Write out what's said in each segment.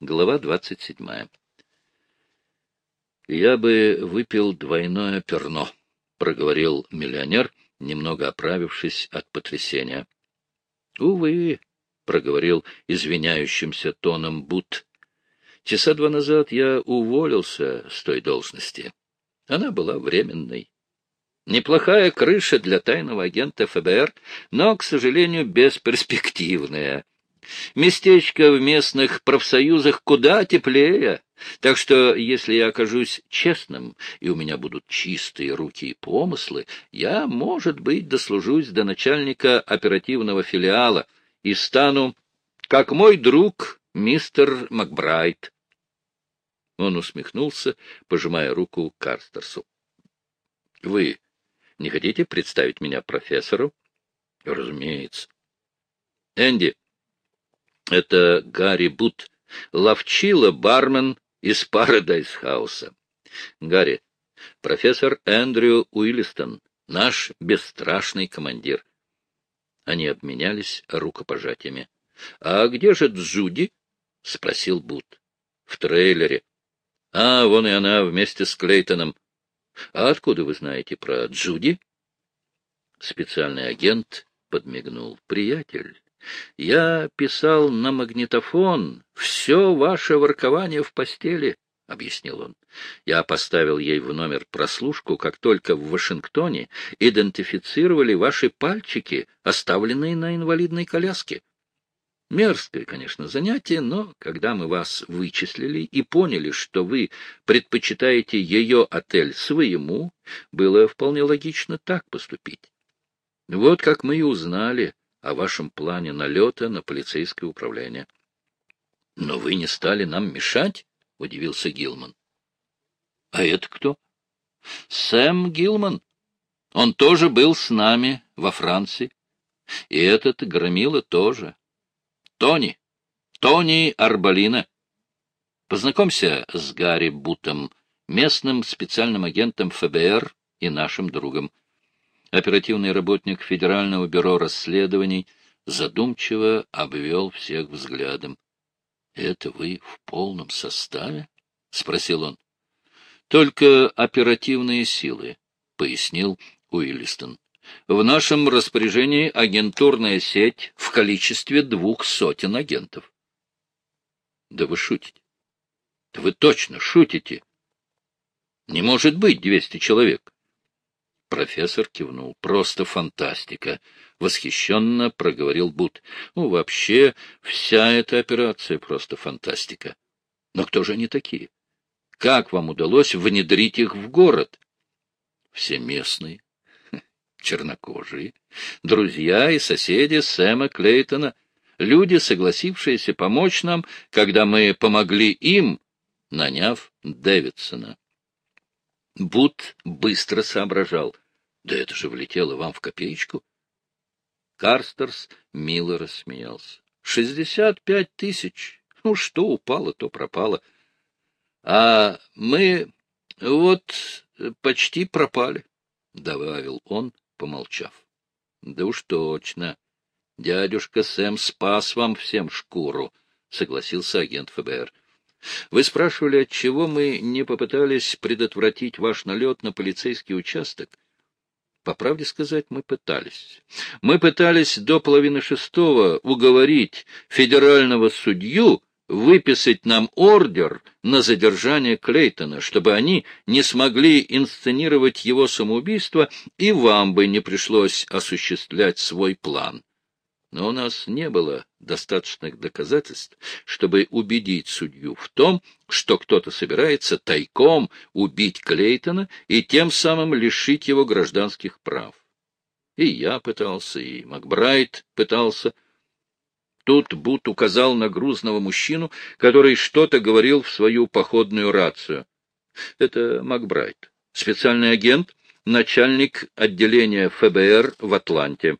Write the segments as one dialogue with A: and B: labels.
A: Глава двадцать седьмая. «Я бы выпил двойное перно», — проговорил миллионер, немного оправившись от потрясения. «Увы», — проговорил извиняющимся тоном Бут, — «часа два назад я уволился с той должности. Она была временной. Неплохая крыша для тайного агента ФБР, но, к сожалению, бесперспективная». Местечко в местных профсоюзах куда теплее. Так что, если я окажусь честным, и у меня будут чистые руки и помыслы, я, может быть, дослужусь до начальника оперативного филиала и стану, как мой друг, мистер Макбрайт. Он усмехнулся, пожимая руку Карстерсу. — Вы не хотите представить меня профессору? — Разумеется. — Энди, это Гарри Бут, ловчила бармен из Парадайз-хауса. Гарри, профессор Эндрю Уиллистон, наш бесстрашный командир. Они обменялись рукопожатиями. — А где же Джуди? — спросил Бут. — В трейлере. — А, вон и она вместе с Клейтоном. — А откуда вы знаете про Джуди? Специальный агент подмигнул. — Приятель, я писал на магнитофон все ваше воркование в постели, — объяснил он. Я поставил ей в номер прослушку, как только в Вашингтоне идентифицировали ваши пальчики, оставленные на инвалидной коляске. Мерзкое, конечно, занятие, но когда мы вас вычислили и поняли, что вы предпочитаете ее отель своему, было вполне логично так поступить. Вот как мы и узнали о вашем плане налета на полицейское управление. — Но вы не стали нам мешать? — удивился Гилман. — А это кто? — Сэм Гилман. Он тоже был с нами во Франции. И этот громила тоже. Тони. Тони Арбалина. Познакомься с Гарри Бутом, местным специальным агентом ФБР и нашим другом оперативный работник Федерального бюро расследований задумчиво обвел всех взглядом. — Это вы в полном составе? — спросил он. — Только оперативные силы, — пояснил Уиллистон. — В нашем распоряжении агентурная сеть в количестве двух сотен агентов. — Да вы шутите. — Да вы точно шутите. — Не может быть двести человек. Профессор кивнул. «Просто фантастика!» — восхищенно проговорил Бут. «Ну, вообще, вся эта операция просто фантастика. Но кто же они такие? Как вам удалось внедрить их в город?» «Все местные, чернокожие, друзья и соседи Сэма Клейтона, люди, согласившиеся помочь нам, когда мы помогли им, наняв Дэвидсона». Бут быстро соображал. Да это же влетело вам в копеечку. Карстерс мило рассмеялся. Шестьдесят пять тысяч. Ну, что упало, то пропало. А мы вот почти пропали, — добавил он, помолчав. Да уж точно. Дядюшка Сэм спас вам всем шкуру, — согласился агент ФБР. Вы спрашивали, отчего мы не попытались предотвратить ваш налет на полицейский участок? По правде сказать, мы пытались. Мы пытались до половины шестого уговорить федерального судью выписать нам ордер на задержание Клейтона, чтобы они не смогли инсценировать его самоубийство, и вам бы не пришлось осуществлять свой план. Но у нас не было достаточных доказательств, чтобы убедить судью в том, что кто-то собирается тайком убить Клейтона и тем самым лишить его гражданских прав. И я пытался, и Макбрайт пытался. Тут Бут указал на грузного мужчину, который что-то говорил в свою походную рацию. Это Макбрайт, специальный агент, начальник отделения ФБР в Атланте.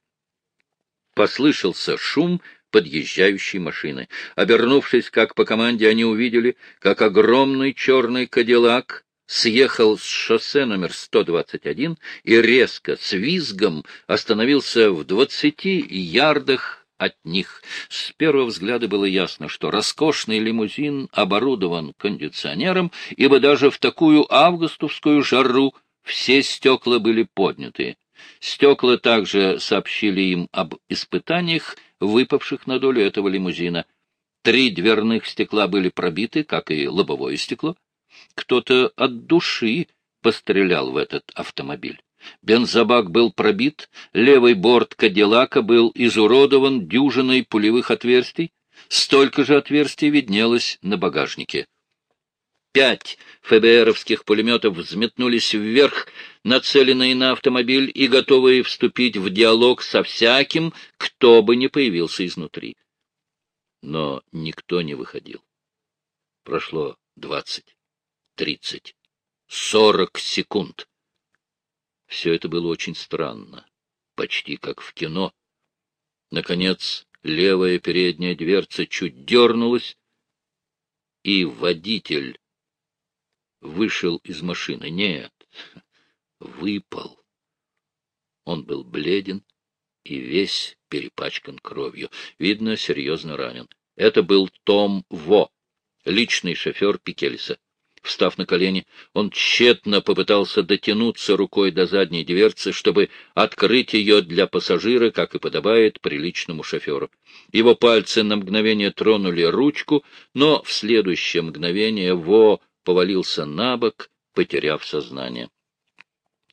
A: Послышался шум подъезжающей машины. Обернувшись, как по команде, они увидели, как огромный черный кадиллак съехал с шоссе номер 121 и резко, с визгом, остановился в двадцати ярдах от них. С первого взгляда было ясно, что роскошный лимузин оборудован кондиционером, ибо даже в такую августовскую жару все стекла были подняты. Стекла также сообщили им об испытаниях, выпавших на долю этого лимузина. Три дверных стекла были пробиты, как и лобовое стекло. Кто-то от души пострелял в этот автомобиль. Бензобак был пробит, левый борт Кадиллака был изуродован дюжиной пулевых отверстий, столько же отверстий виднелось на багажнике. Пять ФБРовских пулеметов взметнулись вверх, нацеленные на автомобиль и готовые вступить в диалог со всяким, кто бы ни появился изнутри. Но никто не выходил. Прошло двадцать, тридцать, сорок секунд. Все это было очень странно, почти как в кино. Наконец, левая передняя дверца чуть дернулась, и водитель вышел из машины. Нет, выпал. Он был бледен и весь перепачкан кровью. Видно, серьезно ранен. Это был Том Во, личный шофер Пикельса. Встав на колени, он тщетно попытался дотянуться рукой до задней дверцы, чтобы открыть ее для пассажира, как и подобает приличному шоферу. Его пальцы на мгновение тронули ручку, но в следующее мгновение Во повалился на бок, потеряв сознание.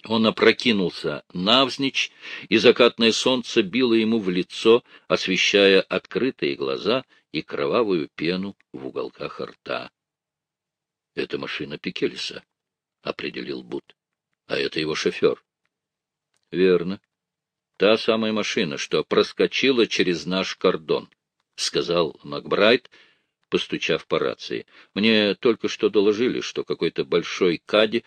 A: Он опрокинулся навзничь, и закатное солнце било ему в лицо, освещая открытые глаза и кровавую пену в уголках рта. — Это машина Пикелиса, — определил Бут. — А это его шофер. — Верно. Та самая машина, что проскочила через наш кордон, — сказал Макбрайт, постучав по рации. — Мне только что доложили, что какой-то большой кади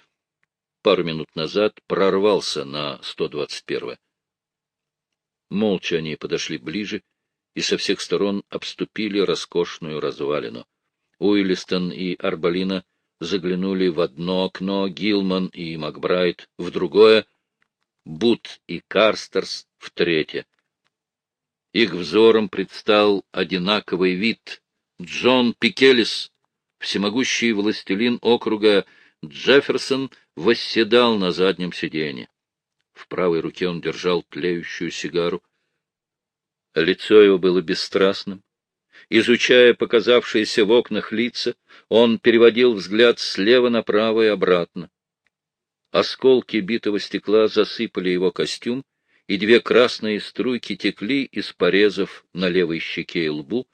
A: пару минут назад прорвался на 121-е. Молча они подошли ближе и со всех сторон обступили роскошную развалину. Уиллистон и Арбалина — заглянули в одно окно, Гилман и Макбрайт в другое, Бут и Карстерс в третье. Их взором предстал одинаковый вид. Джон Пикелис, всемогущий властелин округа Джефферсон, восседал на заднем сиденье. В правой руке он держал тлеющую сигару. Лицо его было бесстрастным. Изучая показавшиеся в окнах лица, он переводил взгляд слева направо и обратно. Осколки битого стекла засыпали его костюм, и две красные струйки текли из порезов на левой щеке и лбу,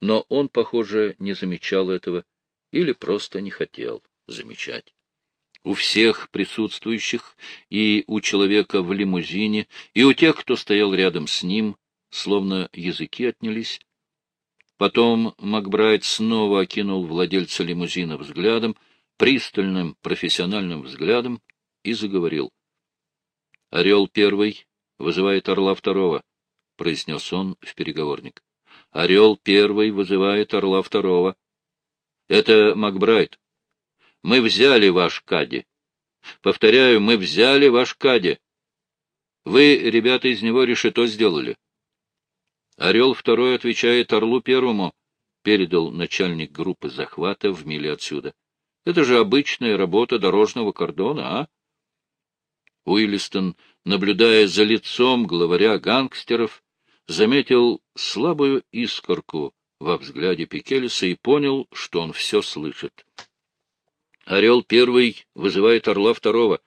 A: но он, похоже, не замечал этого или просто не хотел замечать. У всех присутствующих, и у человека в лимузине, и у тех, кто стоял рядом с ним, словно языки отнялись, Потом Макбрайт снова окинул владельца лимузина взглядом, пристальным профессиональным взглядом, и заговорил. — Орел первый вызывает орла второго, — произнес он в переговорник. — Орел первый вызывает орла второго. — Это Макбрайт. Мы взяли ваш Кади. Повторяю, мы взяли ваш Кади. Вы, ребята, из него решето сделали. Орел второй отвечает Орлу первому, передал начальник группы захвата в миле отсюда. Это же обычная работа дорожного кордона, а? Уиллистон, наблюдая за лицом главаря гангстеров, заметил слабую искорку во взгляде Пикелиса и понял, что он все слышит. Орел первый вызывает орла второго.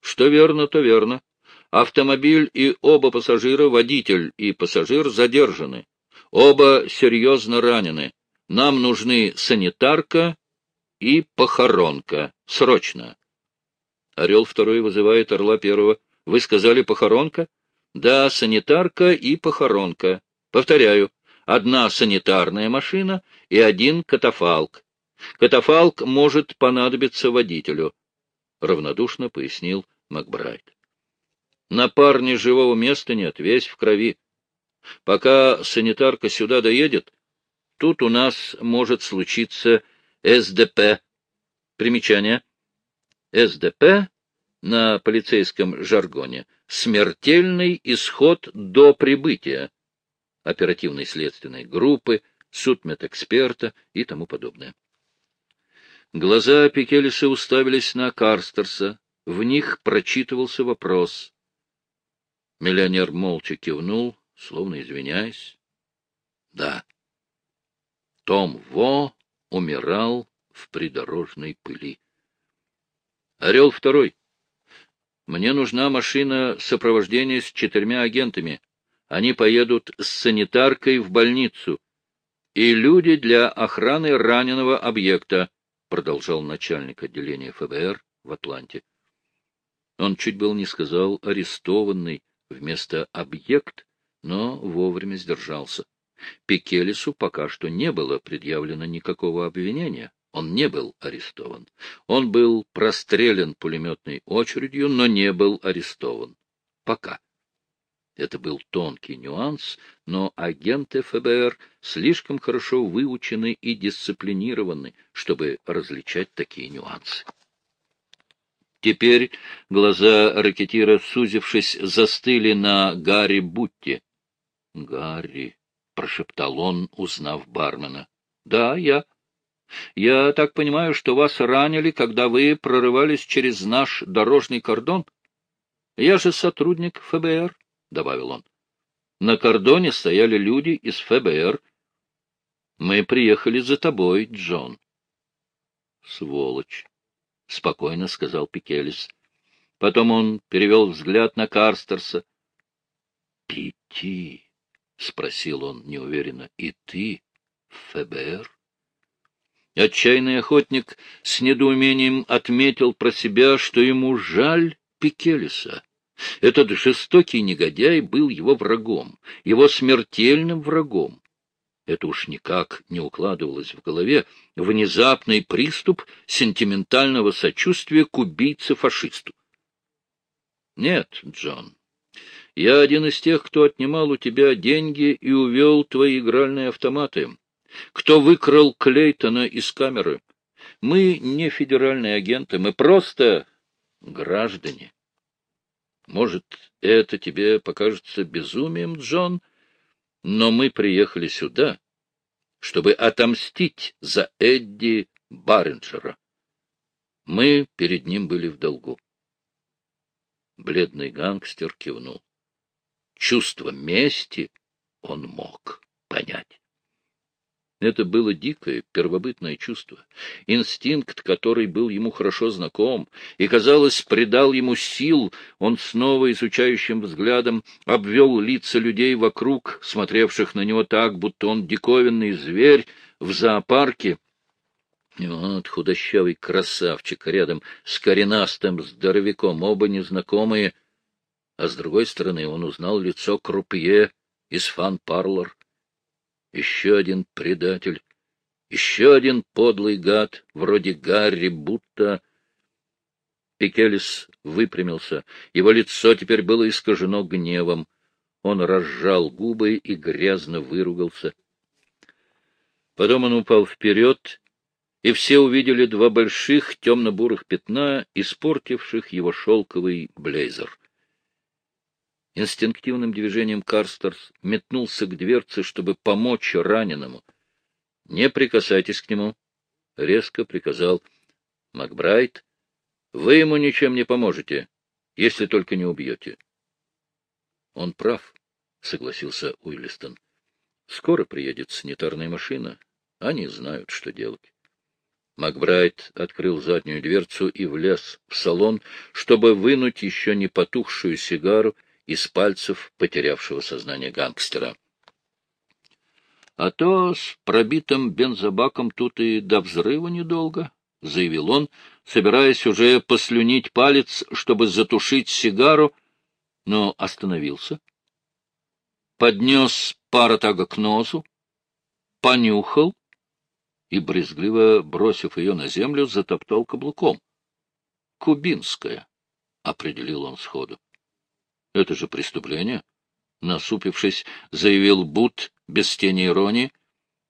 A: Что верно, то верно. Автомобиль и оба пассажира, водитель и пассажир, задержаны. Оба серьезно ранены. Нам нужны санитарка и похоронка. Срочно. Орел второй вызывает орла первого. Вы сказали похоронка? Да, санитарка и похоронка. Повторяю, одна санитарная машина и один катафалк. Катафалк может понадобиться водителю, — равнодушно пояснил Макбрайт. На парне живого места нет, весь в крови. Пока санитарка сюда доедет, тут у нас может случиться СДП. Примечание. СДП на полицейском жаргоне. Смертельный исход до прибытия. оперативной следственной группы, судмедэксперта и тому подобное. Глаза Пикелиса уставились на Карстерса, в них прочитывался вопрос. Миллионер молча кивнул, словно извиняясь. Да. Том Во умирал в придорожной пыли. Орел второй. Мне нужна машина сопровождения с четырьмя агентами. Они поедут с санитаркой в больницу. И люди для охраны раненого объекта, продолжал начальник отделения ФБР в Атланте. Он чуть был не сказал арестованный вместо объект, но вовремя сдержался. Пикелису пока что не было предъявлено никакого обвинения. Он не был арестован. Он был прострелен пулеметной очередью, но не был арестован. Пока. Это был тонкий нюанс, но агенты ФБР слишком хорошо выучены и дисциплинированы, чтобы различать такие нюансы. Теперь глаза ракетира, сузившись, застыли на Гарри Бутти. — Гарри, — прошептал он, узнав бармена. — Да, я. Я так понимаю, что вас ранили, когда вы прорывались через наш дорожный кордон? Я же сотрудник ФБР, — добавил он. На кордоне стояли люди из ФБР. Мы приехали за тобой, Джон. Сволочь. — спокойно сказал Пикелис. Потом он перевел взгляд на Карстерса. — Пяти? — спросил он неуверенно. — И ты ФБР? Отчаянный охотник с недоумением отметил про себя, что ему жаль Пикелиса. Этот жестокий негодяй был его врагом, его смертельным врагом. Это уж никак не укладывалось в голове. Внезапный приступ сентиментального сочувствия к убийце-фашисту. Нет, Джон, я один из тех, кто отнимал у тебя деньги и увел твои игральные автоматы, кто выкрал Клейтона из камеры. Мы не федеральные агенты, мы просто граждане. Может, это тебе покажется безумием, Джон, — но мы приехали сюда, чтобы отомстить за Эдди Барринджера. Мы перед ним были в долгу. Бледный гангстер кивнул. Чувство мести он мог понять. Это было дикое, первобытное чувство, инстинкт, который был ему хорошо знаком, и, казалось, придал ему сил, он снова изучающим взглядом обвел лица людей вокруг, смотревших на него так, будто он диковинный зверь в зоопарке. вот худощавый красавчик рядом с коренастым здоровяком, оба незнакомые, а с другой стороны он узнал лицо крупье из фан-парлор. Еще один предатель, еще один подлый гад, вроде Гарри, будто... Пикелис выпрямился. Его лицо теперь было искажено гневом. Он разжал губы и грязно выругался. Потом он упал вперед, и все увидели два больших темно-бурых пятна, испортивших его шелковый блейзер. Инстинктивным движением Карстерс метнулся к дверце, чтобы помочь раненому. — Не прикасайтесь к нему, — резко приказал Макбрайт. — Вы ему ничем не поможете, если только не убьете. — Он прав, — согласился Уиллистон. — Скоро приедет санитарная машина. Они знают, что делать. Макбрайт открыл заднюю дверцу и влез в салон, чтобы вынуть еще не потухшую сигару из пальцев потерявшего сознание гангстера. А то с пробитым бензобаком тут и до взрыва недолго, — заявил он, собираясь уже послюнить палец, чтобы затушить сигару, но остановился. Поднес паротага к носу, понюхал и, брезгливо бросив ее на землю, затоптал каблуком. — Кубинская, — определил он сходу. Это же преступление. Насупившись, заявил Бут без тени иронии.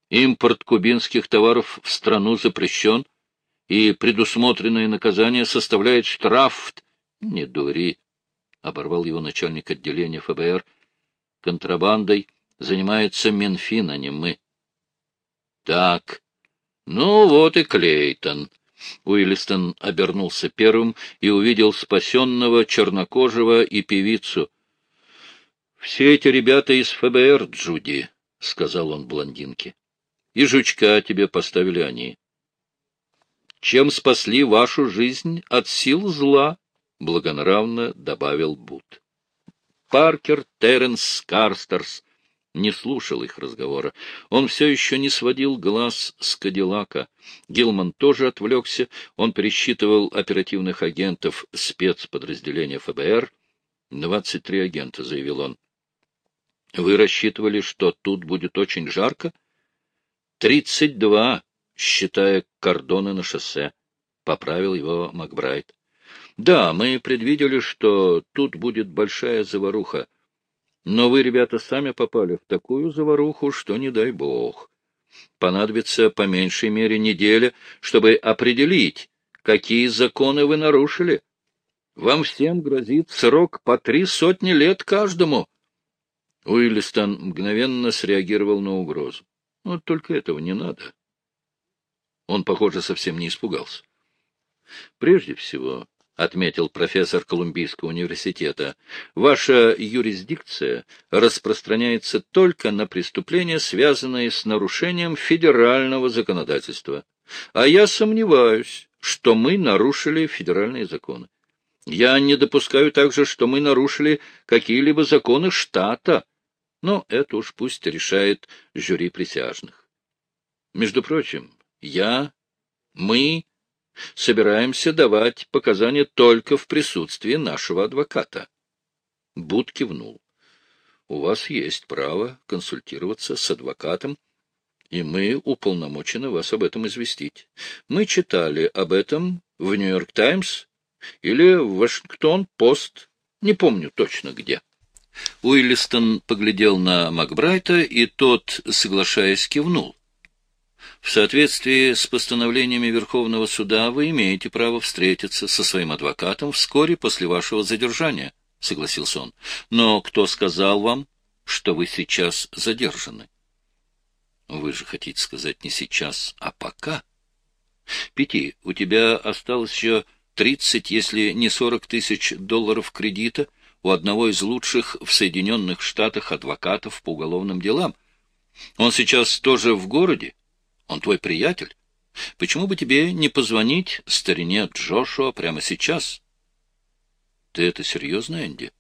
A: Импорт кубинских товаров в страну запрещен, и предусмотренное наказание составляет штраф. Не дури, — оборвал его начальник отделения ФБР. Контрабандой занимается Минфин, а не мы. Так, ну вот и Клейтон. Уиллистон обернулся первым и увидел спасенного чернокожего и певицу. — Все эти ребята из ФБР, Джуди, — сказал он блондинке. — И жучка тебе поставили они. — Чем спасли вашу жизнь от сил зла, — благонравно добавил Бут. Паркер Терренс Карстерс не слушал их разговора. Он все еще не сводил глаз с Кадиллака. Гилман тоже отвлекся. Он пересчитывал оперативных агентов спецподразделения ФБР. «Двадцать три агента», — заявил он. «Вы рассчитывали, что тут будет очень жарко?» «Тридцать два, считая кордоны на шоссе», — поправил его Макбрайт. «Да, мы предвидели, что тут будет большая заваруха. Но вы, ребята, сами попали в такую заваруху, что не дай бог. Понадобится по меньшей мере неделя, чтобы определить, какие законы вы нарушили. Вам всем грозит срок по три сотни лет каждому. Уиллистон мгновенно среагировал на угрозу. Вот только этого не надо. Он, похоже, совсем не испугался. Прежде всего, — отметил профессор Колумбийского университета, — ваша юрисдикция распространяется только на преступления, связанные с нарушением федерального законодательства. А я сомневаюсь, что мы нарушили федеральные законы. Я не допускаю также, что мы нарушили какие-либо законы штата, но это уж пусть решает жюри присяжных. Между прочим, я, мы собираемся давать показания только в присутствии нашего адвоката. Буд кивнул. У вас есть право консультироваться с адвокатом, и мы уполномочены вас об этом известить. Мы читали об этом в «Нью-Йорк Таймс» или в «Вашингтон-Пост», не помню точно где. Уиллистон поглядел на Макбрайта, и тот, соглашаясь, кивнул. В соответствии с постановлениями Верховного суда вы имеете право встретиться со своим адвокатом вскоре после вашего задержания, — согласился он. Но кто сказал вам, что вы сейчас задержаны? Вы же хотите сказать не сейчас, а пока. Пяти, у тебя осталось еще тридцать, если не сорок тысяч долларов кредита у одного из лучших в Соединенных Штатах адвокатов по уголовным делам. Он сейчас тоже в городе, он твой приятель. Почему бы тебе не позвонить старине Джошуа прямо сейчас? Ты это серьезно, Энди?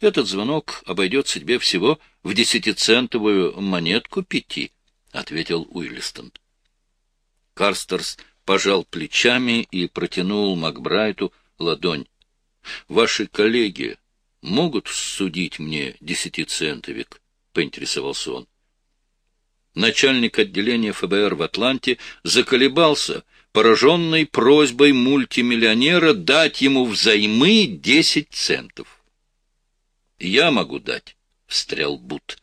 A: Этот звонок обойдется тебе всего в десятицентовую монетку пяти, — ответил Уиллистон. Карстерс пожал плечами и протянул Макбрайту ладонь. — Ваши коллеги могут судить мне десятицентовик? — поинтересовался он начальник отделения ФБР в Атланте, заколебался, пораженный просьбой мультимиллионера дать ему взаймы десять центов. «Я могу дать», — встрял Бут.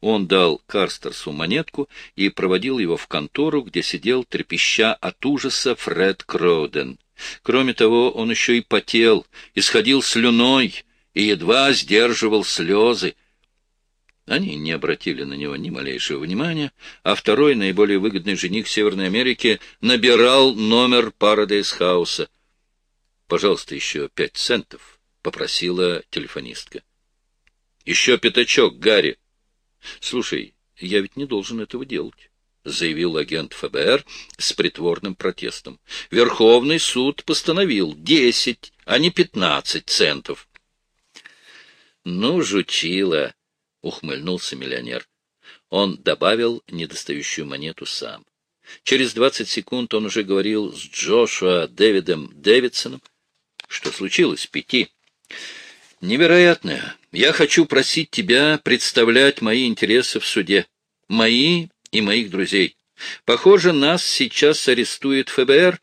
A: Он дал Карстерсу монетку и проводил его в контору, где сидел, трепеща от ужаса, Фред Кроуден. Кроме того, он еще и потел, исходил слюной и едва сдерживал слезы, они не обратили на него ни малейшего внимания, а второй, наиболее выгодный жених Северной Америки, набирал номер Парадейс Хауса. «Пожалуйста, еще пять центов», — попросила телефонистка. «Еще пятачок, Гарри». «Слушай, я ведь не должен этого делать», — заявил агент ФБР с притворным протестом. «Верховный суд постановил десять, а не пятнадцать центов». «Ну, жучила», ухмыльнулся миллионер. Он добавил недостающую монету сам. Через двадцать секунд он уже говорил с Джошуа Дэвидом Дэвидсоном. Что случилось, Пяти? Невероятное. Я хочу просить тебя представлять мои интересы в суде. Мои и моих друзей. Похоже, нас сейчас арестует ФБР,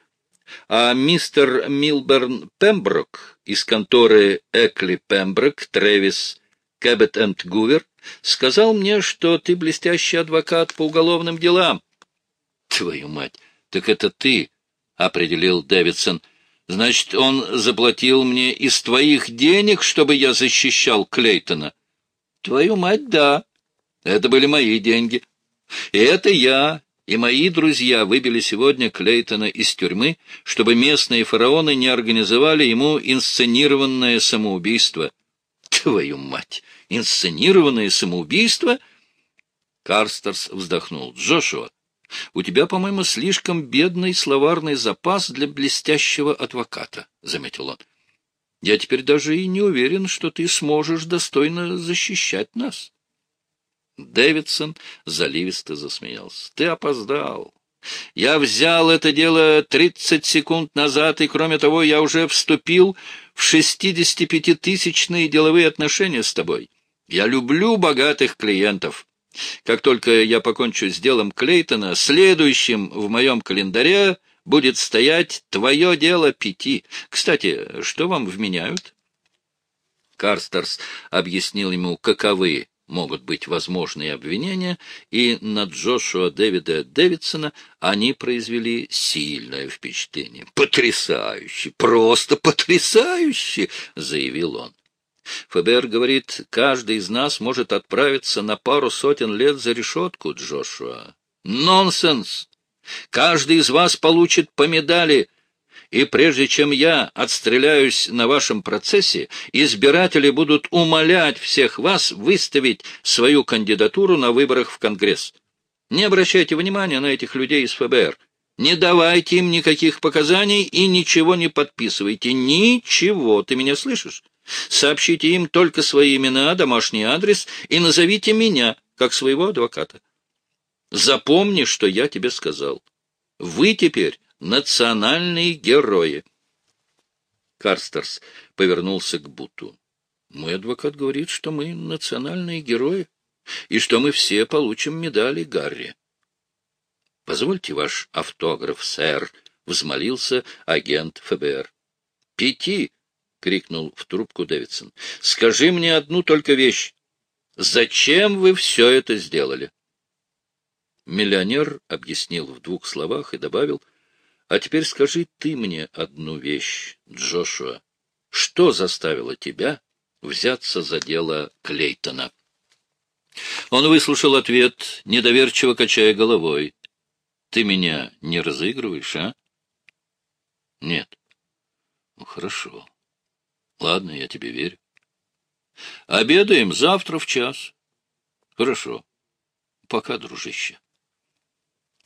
A: а мистер Милберн Пемброк из конторы Экли Пемброк, Трэвис, Кэббет энд Гувер Сказал мне, что ты блестящий адвокат по уголовным делам. — Твою мать, так это ты, — определил Дэвидсон. — Значит, он заплатил мне из твоих денег, чтобы я защищал Клейтона? — Твою мать, да, Это были мои деньги. И это я и мои друзья выбили сегодня Клейтона из тюрьмы, чтобы местные фараоны не организовали ему инсценированное самоубийство. Твою мать! Инсценированное самоубийство? Карстерс вздохнул. Джошуа, у тебя, по-моему, слишком бедный словарный запас для блестящего адвоката, — заметил он. Я теперь даже и не уверен, что ты сможешь достойно защищать нас. Дэвидсон заливисто засмеялся. — Ты опоздал. Я взял это дело тридцать секунд назад, и, кроме того, я уже вступил в шестидесятипятитысячные деловые отношения с тобой. Я люблю богатых клиентов. Как только я покончу с делом Клейтона, следующим в моем календаре будет стоять твое дело пяти. Кстати, что вам вменяют? Карстерс объяснил ему, каковы могут быть возможные обвинения, и на Джошуа Дэвида Дэвидсона они произвели сильное впечатление. «Потрясающе! Просто потрясающе!» — заявил он. ФБР говорит, каждый из нас может отправиться на пару сотен лет за решетку, Джошуа. Нонсенс! Каждый из вас получит по медали и прежде чем я отстреляюсь на вашем процессе, избиратели будут умолять всех вас выставить свою кандидатуру на выборах в Конгресс. Не обращайте внимания на этих людей из ФБР. Не давайте им никаких показаний и ничего не подписывайте. Ничего, ты меня слышишь? Сообщите им только свои имена, домашний адрес и назовите меня, как своего адвоката. Запомни, что я тебе сказал. Вы теперь национальные герои. Карстерс повернулся к Буту. Мой адвокат говорит, что мы национальные герои, и что мы все получим медали Гарри. — Позвольте ваш автограф, сэр, — взмолился агент ФБР. — Пяти! — крикнул в трубку Дэвидсон. — Скажи мне одну только вещь. Зачем вы все это сделали? Миллионер объяснил в двух словах и добавил — а теперь скажи ты мне одну вещь, Джошуа. Что заставило тебя взяться за дело Клейтона? Он выслушал ответ, недоверчиво качая головой. — Ты меня не разыгрываешь, а? — Нет. — Ну, хорошо. Ладно, я тебе верю. — Обедаем завтра в час. — Хорошо. Пока, дружище.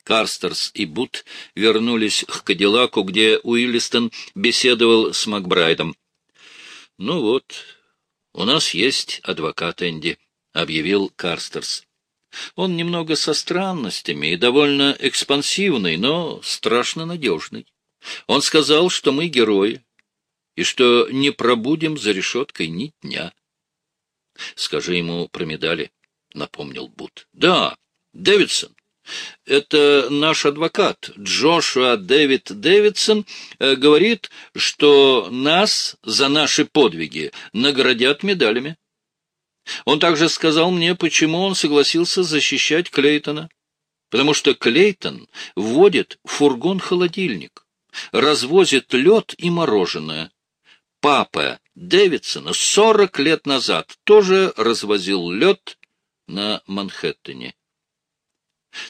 A: Карстерс и Бут вернулись к Кадиллаку, где Уиллистон беседовал с Макбрайдом. — Ну вот, у нас есть адвокат Энди, — объявил Карстерс. Он немного со странностями и довольно экспансивный, но страшно надежный. Он сказал, что мы герои, и что не пробудем за решеткой ни дня. — Скажи ему про медали, — напомнил Бут. — Да, Дэвидсон. Это наш адвокат Джошуа Дэвид Дэвидсон э, говорит, что нас за наши подвиги наградят медалями. Он также сказал мне, почему он согласился защищать Клейтона. Потому что Клейтон вводит фургон-холодильник, развозит лед и мороженое. Папа Дэвидсона сорок лет назад тоже развозил лед на Манхэттене.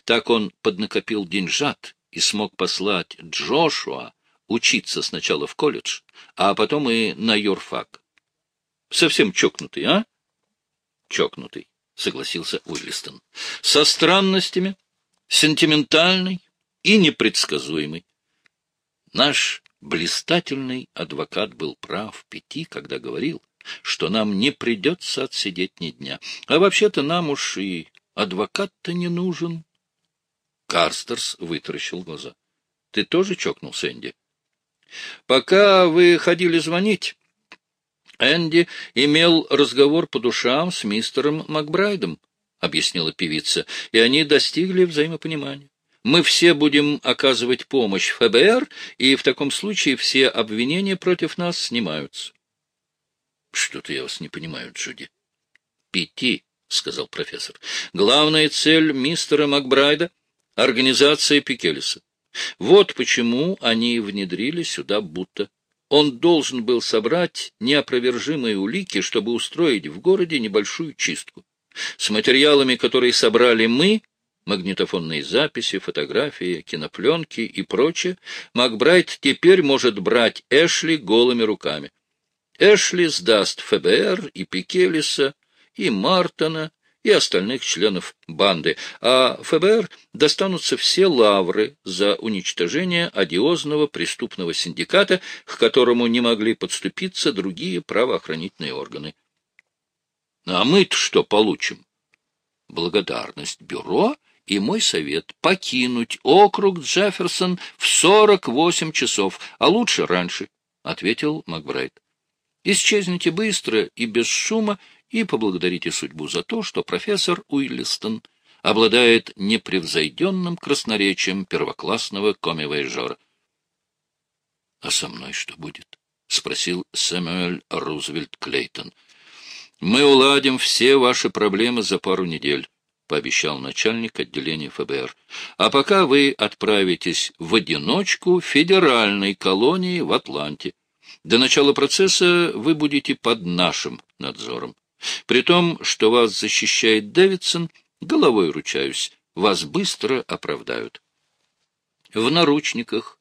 A: Так он поднакопил деньжат и смог послать Джошуа учиться сначала в колледж, а потом и на юрфак. Совсем чокнутый, а? Чокнутый, согласился Уиллистон. Со странностями, сентиментальный и непредсказуемый. Наш блистательный адвокат был прав пяти, когда говорил, что нам не придется отсидеть ни дня. А вообще-то нам уж и адвокат-то не нужен. Карстерс вытаращил глаза. — Ты тоже чокнулся, Энди? — Пока вы ходили звонить, Энди имел разговор по душам с мистером Макбрайдом, — объяснила певица, — и они достигли взаимопонимания. Мы все будем оказывать помощь ФБР, и в таком случае все обвинения против нас снимаются. — Что-то я вас не понимаю, Джуди. — Пяти, — сказал профессор. — Главная цель мистера Макбрайда Организация Пикелеса. Вот почему они внедрили сюда будто. Он должен был собрать неопровержимые улики, чтобы устроить в городе небольшую чистку. С материалами, которые собрали мы, магнитофонные записи, фотографии, кинопленки и прочее, Макбрайт теперь может брать Эшли голыми руками. Эшли сдаст ФБР и Пикелиса, и Мартона, и остальных членов банды, а ФБР достанутся все лавры за уничтожение одиозного преступного синдиката, к которому не могли подступиться другие правоохранительные органы. А мы-то что получим? Благодарность бюро и мой совет — покинуть округ Джефферсон в 48 часов, а лучше раньше, — ответил Макбрайт. Исчезните быстро и без шума, и поблагодарите судьбу за то, что профессор Уиллистон обладает непревзойденным красноречием первоклассного комивояжера. — А со мной что будет? — спросил Сэмюэль Рузвельт Клейтон. — Мы уладим все ваши проблемы за пару недель, — пообещал начальник отделения ФБР. — А пока вы отправитесь в одиночку федеральной колонии в Атланте. До начала процесса вы будете под нашим надзором. При том, что вас защищает Дэвидсон, головой ручаюсь, вас быстро оправдают. В наручниках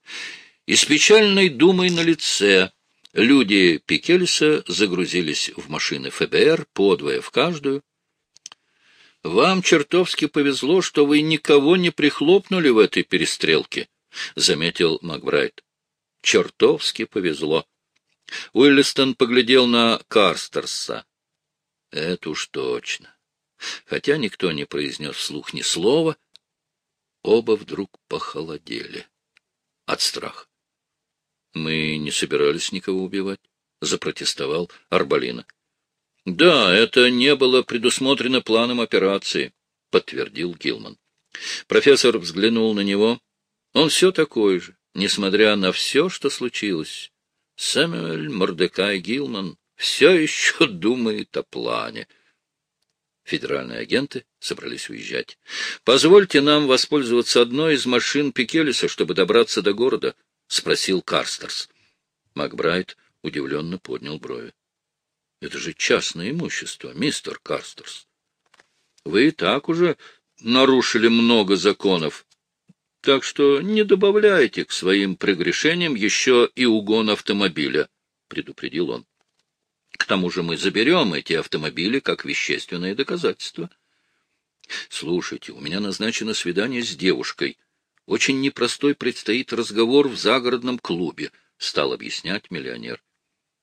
A: и с печальной думой на лице люди Пикельса загрузились в машины ФБР, подвое в каждую. «Вам чертовски повезло, что вы никого не прихлопнули в этой перестрелке», — заметил Макбрайт. «Чертовски повезло». Уиллистон поглядел на Карстерса. Это уж точно. Хотя никто не произнес вслух ни слова, оба вдруг похолодели от страха. — Мы не собирались никого убивать, — запротестовал Арбалина. — Да, это не было предусмотрено планом операции, — подтвердил Гилман. Профессор взглянул на него. Он все такой же, несмотря на все, что случилось. Сэмюэль Мордекай Гилман все еще думает о плане. Федеральные агенты собрались уезжать. — Позвольте нам воспользоваться одной из машин Пикелиса, чтобы добраться до города, — спросил Карстерс. Макбрайт удивленно поднял брови. — Это же частное имущество, мистер Карстерс. Вы и так уже нарушили много законов, так что не добавляйте к своим прегрешениям еще и угон автомобиля, — предупредил он. К тому же мы заберем эти автомобили как вещественное доказательство. Слушайте, у меня назначено свидание с девушкой. Очень непростой предстоит разговор в загородном клубе, — стал объяснять миллионер.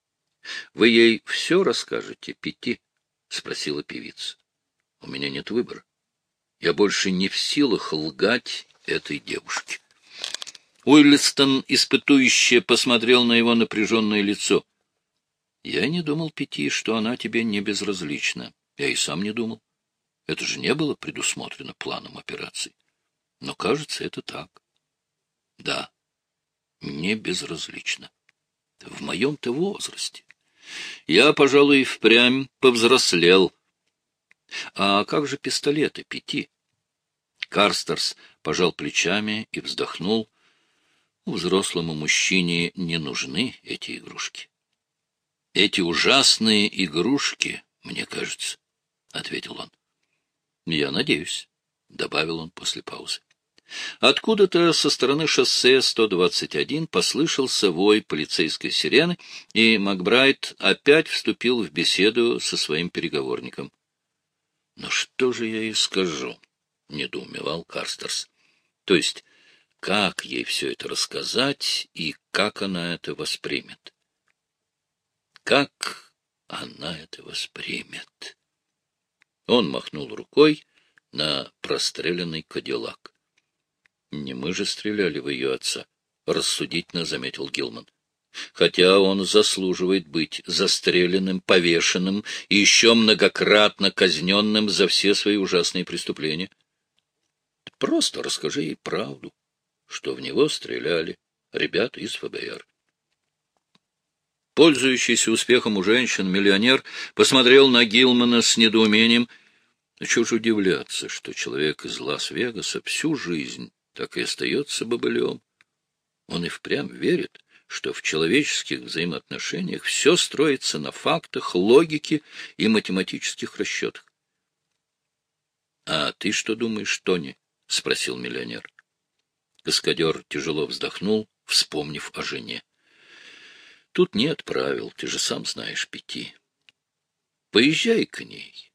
A: — Вы ей все расскажете, Пяти? — спросила певица. — У меня нет выбора. Я больше не в силах лгать этой девушке. Уиллистон, испытующе, посмотрел на его напряженное лицо — я не думал, Пяти, что она тебе не безразлична. Я и сам не думал. Это же не было предусмотрено планом операции. Но, кажется, это так. Да, не безразлично. В моем-то возрасте. Я, пожалуй, впрямь повзрослел. А как же пистолеты, Пяти? Карстерс пожал плечами и вздохнул. Взрослому мужчине не нужны эти игрушки. Эти ужасные игрушки, мне кажется, — ответил он. — Я надеюсь, — добавил он после паузы. Откуда-то со стороны шоссе 121 послышался вой полицейской сирены, и Макбрайт опять вступил в беседу со своим переговорником. — Но что же я ей скажу? — недоумевал Карстерс. — То есть, как ей все это рассказать и как она это воспримет? Как она это воспримет? Он махнул рукой на простреленный кадиллак. Не мы же стреляли в ее отца, — рассудительно заметил Гилман. Хотя он заслуживает быть застреленным, повешенным и еще многократно казненным за все свои ужасные преступления. Просто расскажи ей правду, что в него стреляли ребята из ФБР. Пользующийся успехом у женщин миллионер посмотрел на Гилмана с недоумением. А чего же удивляться, что человек из Лас-Вегаса всю жизнь так и остается бобылем? Он и впрямь верит, что в человеческих взаимоотношениях все строится на фактах, логике и математических расчетах. — А ты что думаешь, Тони? — спросил миллионер. Каскадер тяжело вздохнул, вспомнив о жене. — Тут нет правил, ты же сам знаешь пяти. Поезжай к ней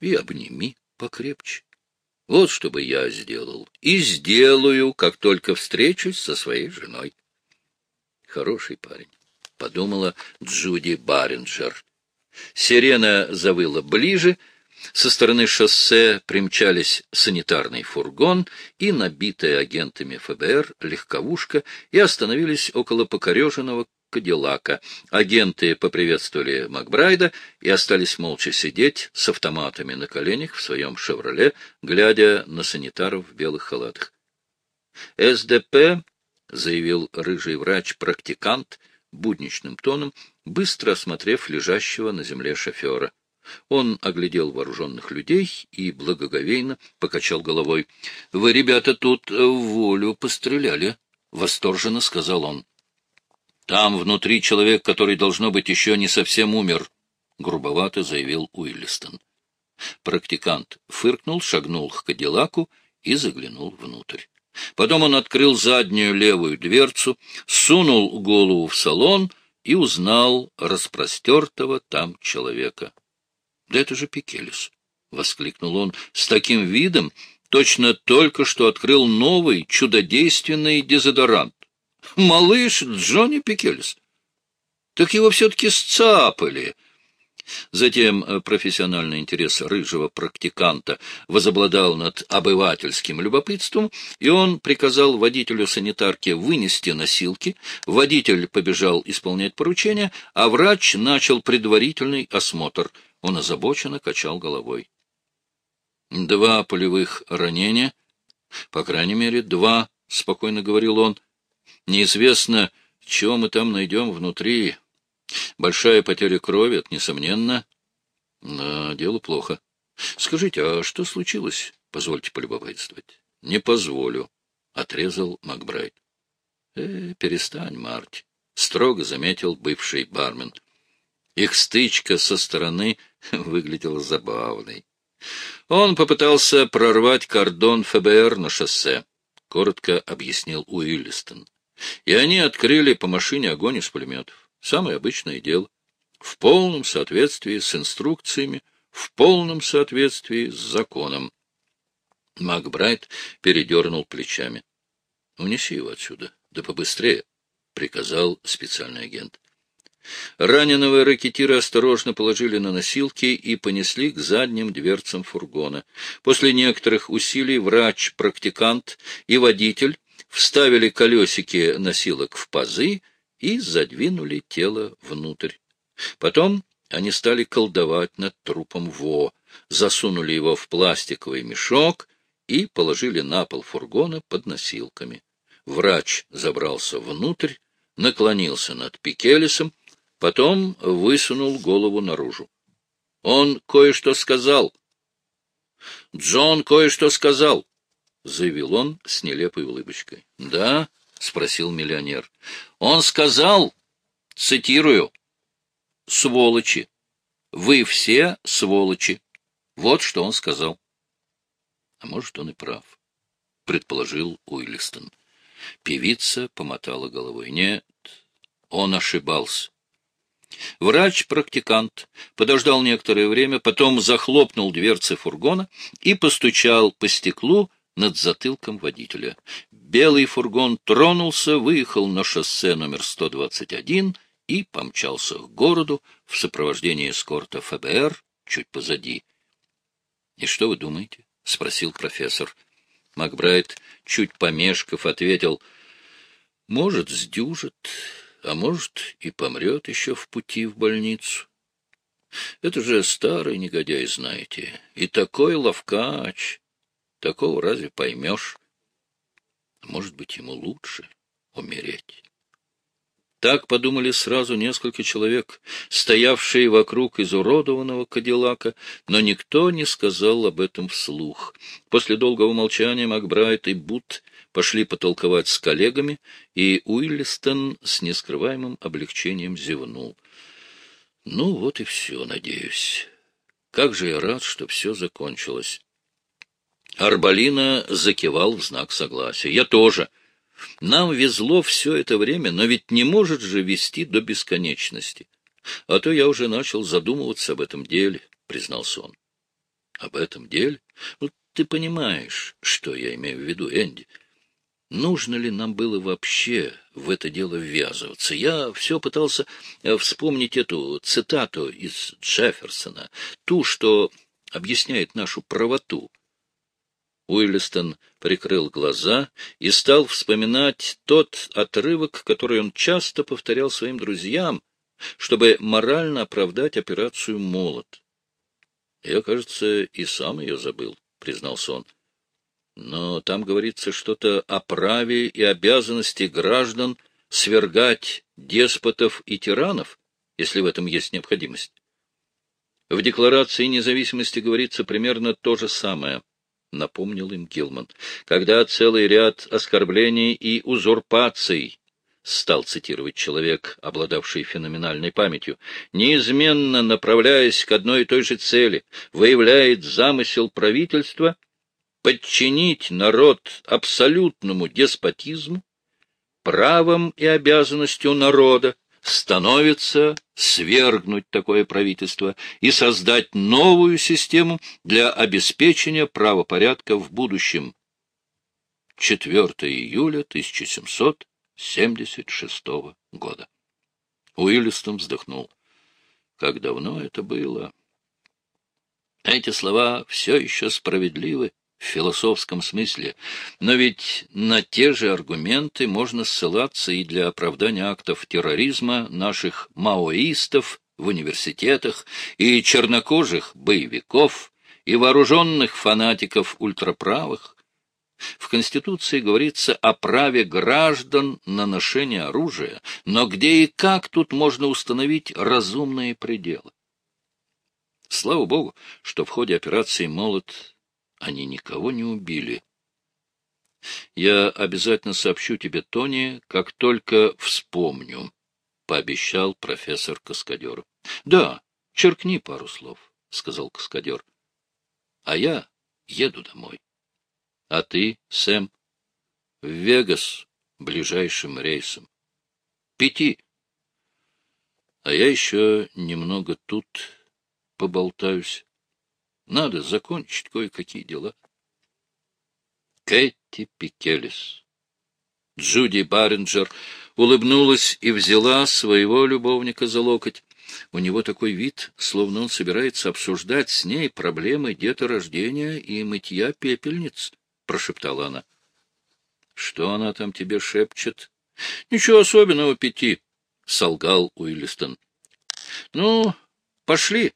A: и обними покрепче. Вот что бы я сделал. И сделаю, как только встречусь со своей женой. Хороший парень, — подумала Джуди Баринджер. Сирена завыла ближе, со стороны шоссе примчались санитарный фургон и набитая агентами ФБР легковушка и остановились около покореженного Кадиллака. Агенты поприветствовали Макбрайда и остались молча сидеть с автоматами на коленях в своем «Шевроле», глядя на санитаров в белых халатах. «СДП», — заявил рыжий врач-практикант будничным тоном, быстро осмотрев лежащего на земле шофера. Он оглядел вооруженных людей и благоговейно покачал головой. — Вы, ребята, тут в волю постреляли, — восторженно сказал он. — Там внутри человек, который, должно быть, еще не совсем умер, — грубовато заявил Уиллистон. Практикант фыркнул, шагнул к Кадиллаку и заглянул внутрь. Потом он открыл заднюю левую дверцу, сунул голову в салон и узнал распростертого там человека. — Да это же Пикелис! — воскликнул он с таким видом, точно только что открыл новый чудодейственный дезодорант. — Малыш Джонни Пикелис! Так его все-таки сцапали! — Затем э, профессиональный интерес рыжего практиканта возобладал над обывательским любопытством, и он приказал водителю санитарки вынести носилки, водитель побежал исполнять поручение, а врач начал предварительный осмотр. Он озабоченно качал головой. Два полевых ранения, по крайней мере, два, — спокойно говорил он. Неизвестно, чего мы там найдем внутри. Большая потеря крови, это несомненно. Но дело плохо. Скажите, а что случилось? Позвольте полюбопытствовать. Не позволю, — отрезал Макбрайт. Э, перестань, Марти, — строго заметил бывший бармен. Их стычка со стороны выглядела забавной. Он попытался прорвать кордон ФБР на шоссе, — коротко объяснил Уиллистон. И они открыли по машине огонь из пулеметов. Самое обычное дело. В полном соответствии с инструкциями, в полном соответствии с законом. Макбрайт передернул плечами. — Унеси его отсюда, да побыстрее, — приказал специальный агент. Раненого ракетира осторожно положили на носилки и понесли к задним дверцам фургона. После некоторых усилий врач, практикант и водитель вставили колесики носилок в пазы и задвинули тело внутрь. Потом они стали колдовать над трупом Во, засунули его в пластиковый мешок и положили на пол фургона под носилками. Врач забрался внутрь, наклонился над Пикелесом, потом высунул голову наружу. Он кое-что сказал. Джон кое-что сказал, — заявил он с нелепой улыбочкой. — Да, — спросил миллионер. — Он сказал, цитирую, «Сволочи! Вы все сволочи!» Вот что он сказал. — А может, он и прав, — предположил Уиллистон. Певица помотала головой. Нет, он ошибался. Врач-практикант подождал некоторое время, потом захлопнул дверцы фургона и постучал по стеклу над затылком водителя. Белый фургон тронулся, выехал на шоссе номер 121 и помчался к городу в сопровождении эскорта ФБР чуть позади. — И что вы думаете? — спросил профессор. Макбрайт, чуть помешков, ответил, — может, сдюжит, а может, и помрет еще в пути в больницу. Это же старый негодяй, знаете, и такой ловкач. Такого разве поймешь? Может быть, ему лучше умереть. Так подумали сразу несколько человек, стоявшие вокруг изуродованного Кадиллака, но никто не сказал об этом вслух. После долгого молчания Макбрайт и Бут пошли потолковать с коллегами, и Уиллистон с нескрываемым облегчением зевнул. — Ну, вот и все, надеюсь. Как же я рад, что все закончилось. Арбалина закивал в знак согласия. Я тоже. Нам везло все это время, но ведь не может же вести до бесконечности. А то я уже начал задумываться об этом деле, признался он. Об этом деле? Ну, ты понимаешь, что я имею в виду, Энди. Нужно ли нам было вообще в это дело ввязываться? Я все пытался э, вспомнить эту цитату из Джефферсона, ту, что объясняет нашу правоту. Уиллистон прикрыл глаза и стал вспоминать тот отрывок, который он часто повторял своим друзьям, чтобы морально оправдать операцию «Молот». Я, кажется, и сам ее забыл, — признался он. Но там говорится что-то о праве и обязанности граждан свергать деспотов и тиранов, если в этом есть необходимость. В Декларации независимости говорится примерно то же самое, — напомнил им Гилман, — когда целый ряд оскорблений и узурпаций стал цитировать человек, обладавший феноменальной памятью, неизменно направляясь к одной и той же цели, выявляет замысел правительства подчинить народ абсолютному деспотизму, правом и обязанностью народа становится свергнуть такое правительство и создать новую систему для обеспечения правопорядка в будущем. 4 июля 1700 76-го года. Уиллистон вздохнул. Как давно это было? Эти слова все еще справедливы в философском смысле, но ведь на те же аргументы можно ссылаться и для оправдания актов терроризма наших маоистов в университетах и чернокожих боевиков, и вооруженных фанатиков ультраправых, в Конституции говорится о праве граждан на ношение оружия, но где и как тут можно установить разумные пределы? Слава Богу, что в ходе операции «Молот» они никого не убили. Я обязательно сообщу тебе, Тони, как только вспомню, — пообещал профессор Каскадеру. — Да, черкни пару слов, — сказал Каскадер. — А я еду домой. А ты, Сэм? В Вегас ближайшим рейсом. Пяти. А я еще немного тут поболтаюсь. Надо закончить кое-какие дела. Кэти Пикелис. Джуди Барринджер улыбнулась и взяла своего любовника за локоть. У него такой вид, словно он собирается обсуждать с ней проблемы деторождения и мытья пепельниц прошептала она. — Что она там тебе шепчет? — Ничего особенного, Пяти, — солгал Уиллистон. — Ну, пошли.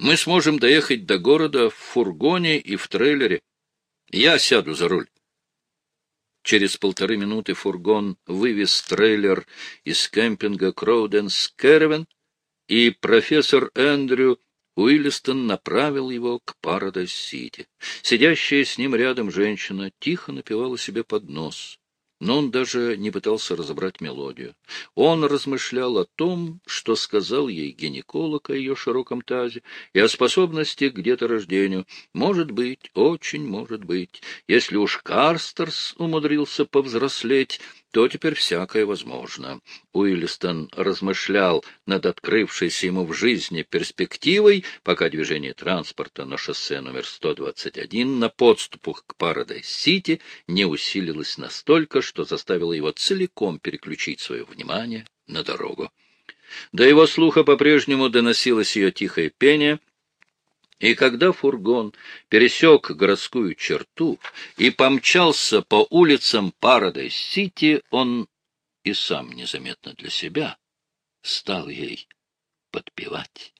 A: Мы сможем доехать до города в фургоне и в трейлере. Я сяду за руль. Через полторы минуты фургон вывез трейлер из кемпинга Кроуденс Кервен, и профессор Эндрю Уиллистон направил его к Парадайз-Сити. Сидящая с ним рядом женщина тихо напевала себе под нос но он даже не пытался разобрать мелодию. Он размышлял о том, что сказал ей гинеколог о ее широком тазе и о способности к деторождению. Может быть, очень может быть. Если уж Карстерс умудрился повзрослеть, то теперь всякое возможно. Уиллистон размышлял над открывшейся ему в жизни перспективой, пока движение транспорта на шоссе номер 121 на подступах к Парадайз-Сити не усилилось настолько, что заставило его целиком переключить свое внимание на дорогу. До его слуха по-прежнему доносилось ее тихое пение — и когда фургон пересек городскую черту и помчался по улицам Парадайз-Сити, он и сам незаметно для себя стал ей подпевать.